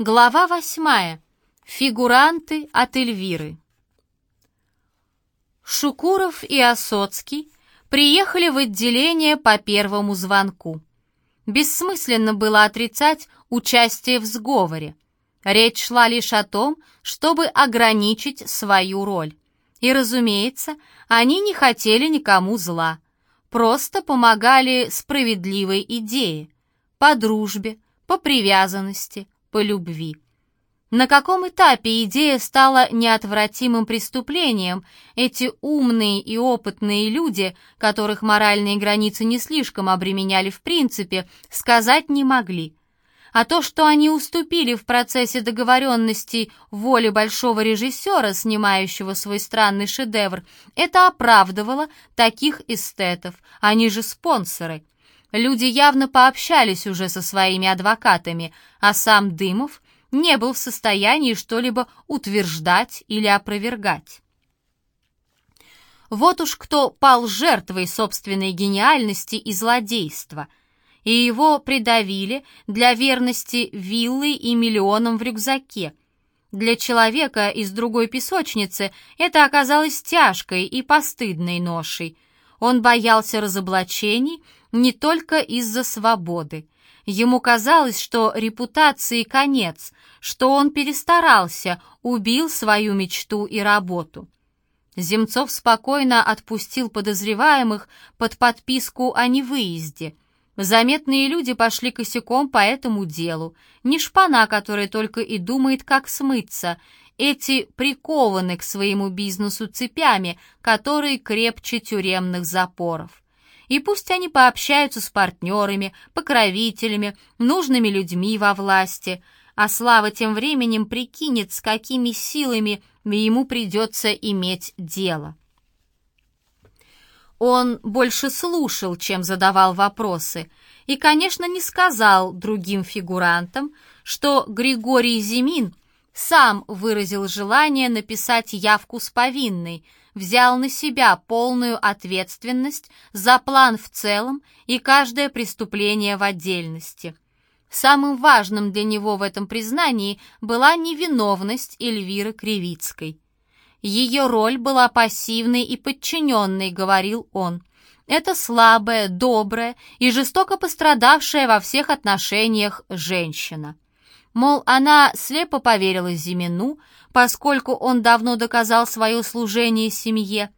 Глава восьмая. Фигуранты от Эльвиры. Шукуров и Осоцкий приехали в отделение по первому звонку. Бессмысленно было отрицать участие в сговоре. Речь шла лишь о том, чтобы ограничить свою роль. И, разумеется, они не хотели никому зла, просто помогали справедливой идее, по дружбе, по привязанности – по любви. На каком этапе идея стала неотвратимым преступлением, эти умные и опытные люди, которых моральные границы не слишком обременяли в принципе, сказать не могли. А то, что они уступили в процессе договоренности воле большого режиссера, снимающего свой странный шедевр, это оправдывало таких эстетов, они же спонсоры – Люди явно пообщались уже со своими адвокатами, а сам Дымов не был в состоянии что-либо утверждать или опровергать. Вот уж кто пал жертвой собственной гениальности и злодейства, и его придавили для верности виллой и миллионам в рюкзаке. Для человека из другой песочницы это оказалось тяжкой и постыдной ношей. Он боялся разоблачений не только из-за свободы. Ему казалось, что репутации конец, что он перестарался, убил свою мечту и работу. Земцов спокойно отпустил подозреваемых под подписку о невыезде. Заметные люди пошли косяком по этому делу. Не шпана, которая только и думает, как смыться. Эти прикованы к своему бизнесу цепями, которые крепче тюремных запоров и пусть они пообщаются с партнерами, покровителями, нужными людьми во власти, а Слава тем временем прикинет, с какими силами ему придется иметь дело. Он больше слушал, чем задавал вопросы, и, конечно, не сказал другим фигурантам, что Григорий Зимин сам выразил желание написать явку с повинной – взял на себя полную ответственность за план в целом и каждое преступление в отдельности. Самым важным для него в этом признании была невиновность Эльвиры Кривицкой. Ее роль была пассивной и подчиненной, говорил он. Это слабая, добрая и жестоко пострадавшая во всех отношениях женщина. Мол, она слепо поверила Зимину, поскольку он давно доказал свое служение семье.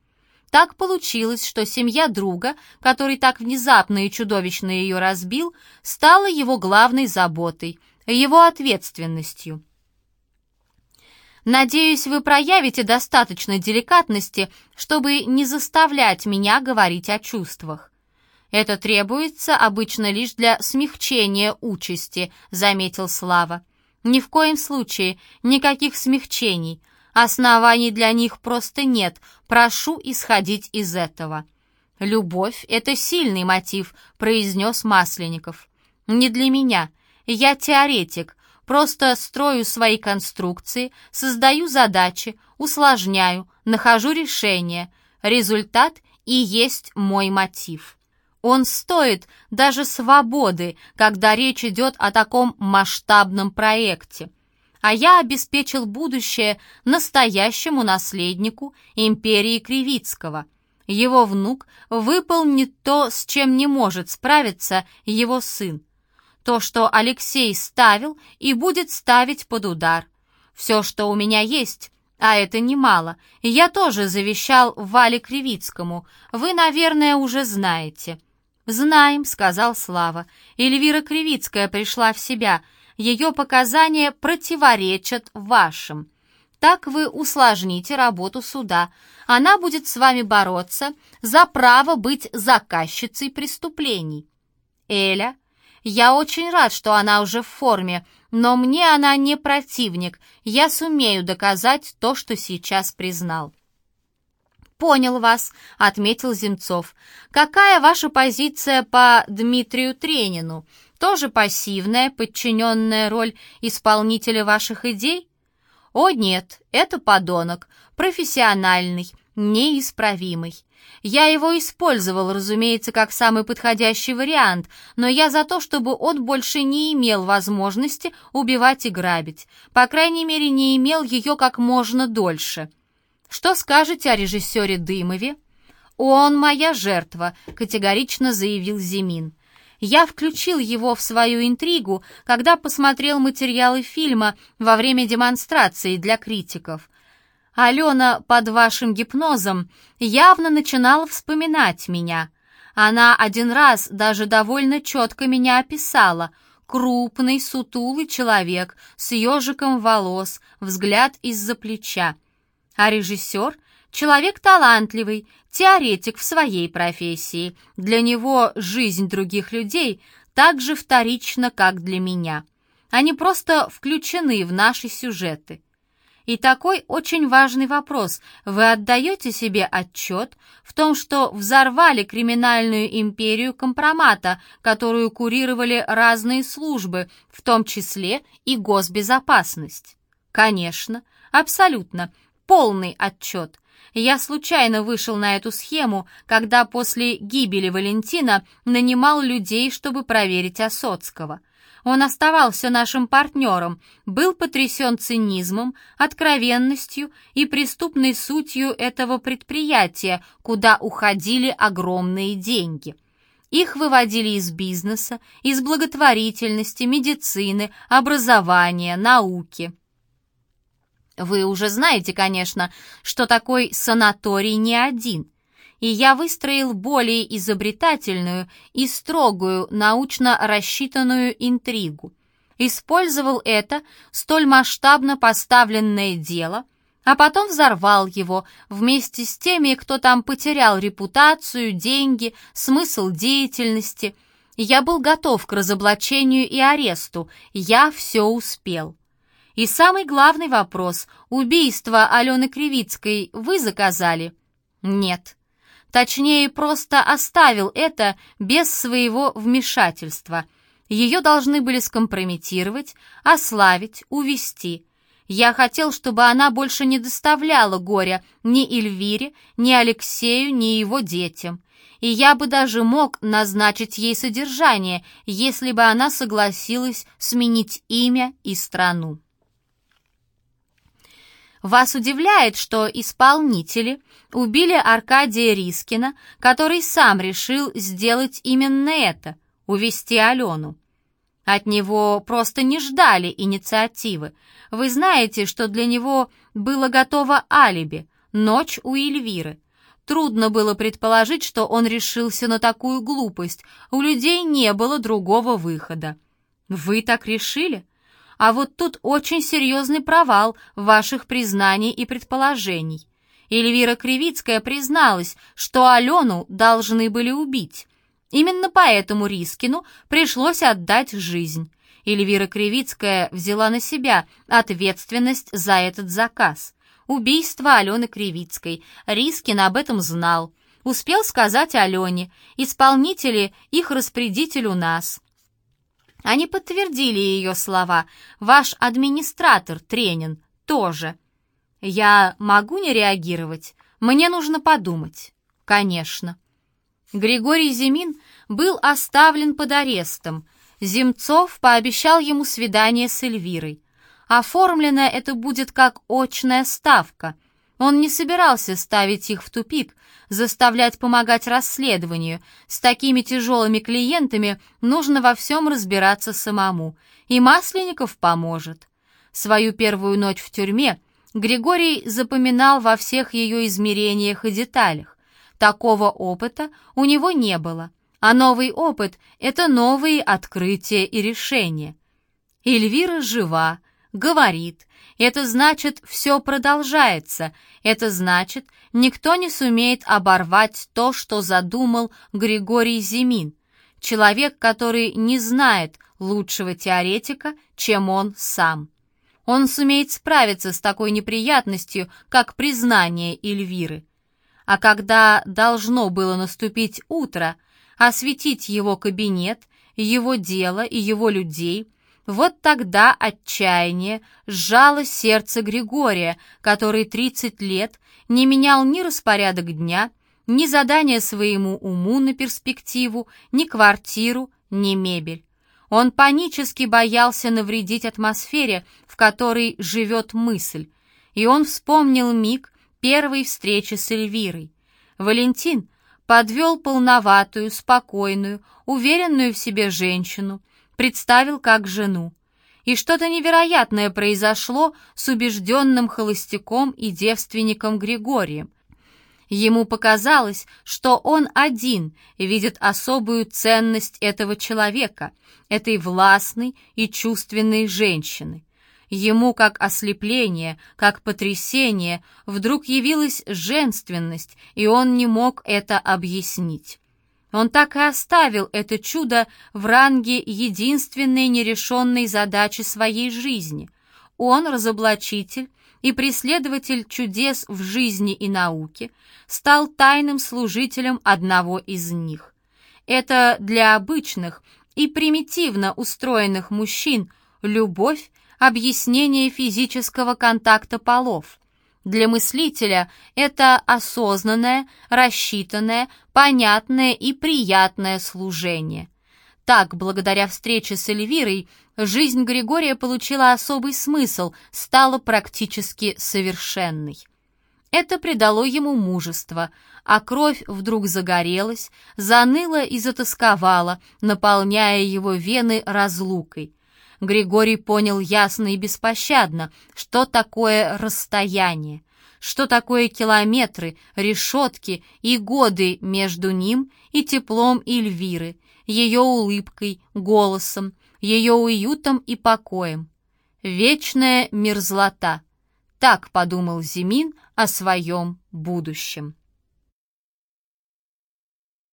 Так получилось, что семья друга, который так внезапно и чудовищно ее разбил, стала его главной заботой, его ответственностью. Надеюсь, вы проявите достаточно деликатности, чтобы не заставлять меня говорить о чувствах. Это требуется обычно лишь для смягчения участи, заметил Слава. Ни в коем случае никаких смягчений. Оснований для них просто нет. Прошу исходить из этого. «Любовь — это сильный мотив», — произнес Масленников. «Не для меня. Я теоретик. Просто строю свои конструкции, создаю задачи, усложняю, нахожу решения. Результат и есть мой мотив». Он стоит даже свободы, когда речь идет о таком масштабном проекте. А я обеспечил будущее настоящему наследнику империи Кривицкого. Его внук выполнит то, с чем не может справиться его сын. То, что Алексей ставил и будет ставить под удар. Все, что у меня есть, а это немало, я тоже завещал Вале Кривицкому, вы, наверное, уже знаете. «Знаем», — сказал Слава. «Эльвира Кривицкая пришла в себя. Ее показания противоречат вашим. Так вы усложните работу суда. Она будет с вами бороться за право быть заказчицей преступлений». «Эля, я очень рад, что она уже в форме, но мне она не противник. Я сумею доказать то, что сейчас признал». «Понял вас», — отметил Земцов. «Какая ваша позиция по Дмитрию Тренину? Тоже пассивная, подчиненная роль исполнителя ваших идей?» «О нет, это подонок, профессиональный, неисправимый. Я его использовал, разумеется, как самый подходящий вариант, но я за то, чтобы он больше не имел возможности убивать и грабить. По крайней мере, не имел ее как можно дольше. Что скажете о режиссере Дымове? «Он моя жертва», — категорично заявил Зимин. Я включил его в свою интригу, когда посмотрел материалы фильма во время демонстрации для критиков. Алена под вашим гипнозом явно начинала вспоминать меня. Она один раз даже довольно четко меня описала. Крупный, сутулый человек с ежиком волос, взгляд из-за плеча. А режиссер — человек талантливый, теоретик в своей профессии. Для него жизнь других людей так же вторична, как для меня. Они просто включены в наши сюжеты. И такой очень важный вопрос. Вы отдаете себе отчет в том, что взорвали криминальную империю компромата, которую курировали разные службы, в том числе и госбезопасность? Конечно, абсолютно, полный отчет. Я случайно вышел на эту схему, когда после гибели Валентина нанимал людей, чтобы проверить Осоцкого. Он оставался нашим партнером, был потрясен цинизмом, откровенностью и преступной сутью этого предприятия, куда уходили огромные деньги. Их выводили из бизнеса, из благотворительности, медицины, образования, науки. Вы уже знаете, конечно, что такой санаторий не один, и я выстроил более изобретательную и строгую научно рассчитанную интригу. Использовал это столь масштабно поставленное дело, а потом взорвал его вместе с теми, кто там потерял репутацию, деньги, смысл деятельности. Я был готов к разоблачению и аресту, я все успел. И самый главный вопрос – убийство Алены Кривицкой вы заказали? Нет. Точнее, просто оставил это без своего вмешательства. Ее должны были скомпрометировать, ославить, увести. Я хотел, чтобы она больше не доставляла горя ни Эльвире, ни Алексею, ни его детям. И я бы даже мог назначить ей содержание, если бы она согласилась сменить имя и страну. Вас удивляет, что исполнители убили Аркадия Рискина, который сам решил сделать именно это — увести Алену. От него просто не ждали инициативы. Вы знаете, что для него было готово алиби — ночь у Эльвиры. Трудно было предположить, что он решился на такую глупость. У людей не было другого выхода. Вы так решили? А вот тут очень серьезный провал ваших признаний и предположений. Эльвира Кривицкая призналась, что Алену должны были убить. Именно поэтому Рискину пришлось отдать жизнь. Эльвира Кривицкая взяла на себя ответственность за этот заказ. Убийство Алены Кривицкой. Рискин об этом знал. Успел сказать Алене. Исполнители, их распорядитель у нас. Они подтвердили ее слова. Ваш администратор, Тренин, тоже. Я могу не реагировать? Мне нужно подумать. Конечно. Григорий Зимин был оставлен под арестом. Земцов пообещал ему свидание с Эльвирой. Оформлено это будет как очная ставка. Он не собирался ставить их в тупик, заставлять помогать расследованию. С такими тяжелыми клиентами нужно во всем разбираться самому, и Масленников поможет. Свою первую ночь в тюрьме Григорий запоминал во всех ее измерениях и деталях. Такого опыта у него не было, а новый опыт — это новые открытия и решения. Эльвира жива, говорит, это значит, все продолжается. Это значит, никто не сумеет оборвать то, что задумал Григорий Зимин, человек, который не знает лучшего теоретика, чем он сам. Он сумеет справиться с такой неприятностью, как признание Эльвиры. А когда должно было наступить утро, осветить его кабинет, его дело и его людей – вот тогда отчаяние сжало сердце Григория, который 30 лет не менял ни распорядок дня, ни задание своему уму на перспективу, ни квартиру, ни мебель. Он панически боялся навредить атмосфере, в которой живет мысль, и он вспомнил миг первой встречи с Эльвирой. Валентин подвел полноватую, спокойную, уверенную в себе женщину, представил как жену. И что-то невероятное произошло с убежденным холостяком и девственником Григорием. Ему показалось, что он один видит особую ценность этого человека, этой властной и чувственной женщины. Ему, как ослепление, как потрясение, вдруг явилась женственность, и он не мог это объяснить. Он так и оставил это чудо в ранге единственной нерешенной задачи своей жизни. Он разоблачитель и преследователь чудес в жизни и науке, стал тайным служителем одного из них. Это для обычных и примитивно устроенных мужчин любовь – объяснение физического контакта полов. Для мыслителя это осознанное, рассчитанное, понятное и приятное служение. Так, благодаря встрече с Эльвирой, жизнь Григория получила особый смысл, стала практически совершенной. Это придало ему мужество, а кровь вдруг загорелась, заныла и затасковала, наполняя его вены разлукой. Григорий понял ясно и беспощадно, что такое расстояние, что такое километры, решетки и годы между ним и теплом Эльвиры, ее улыбкой, голосом, ее уютом и покоем. Вечная мерзлота. Так подумал Зимин о своем будущем.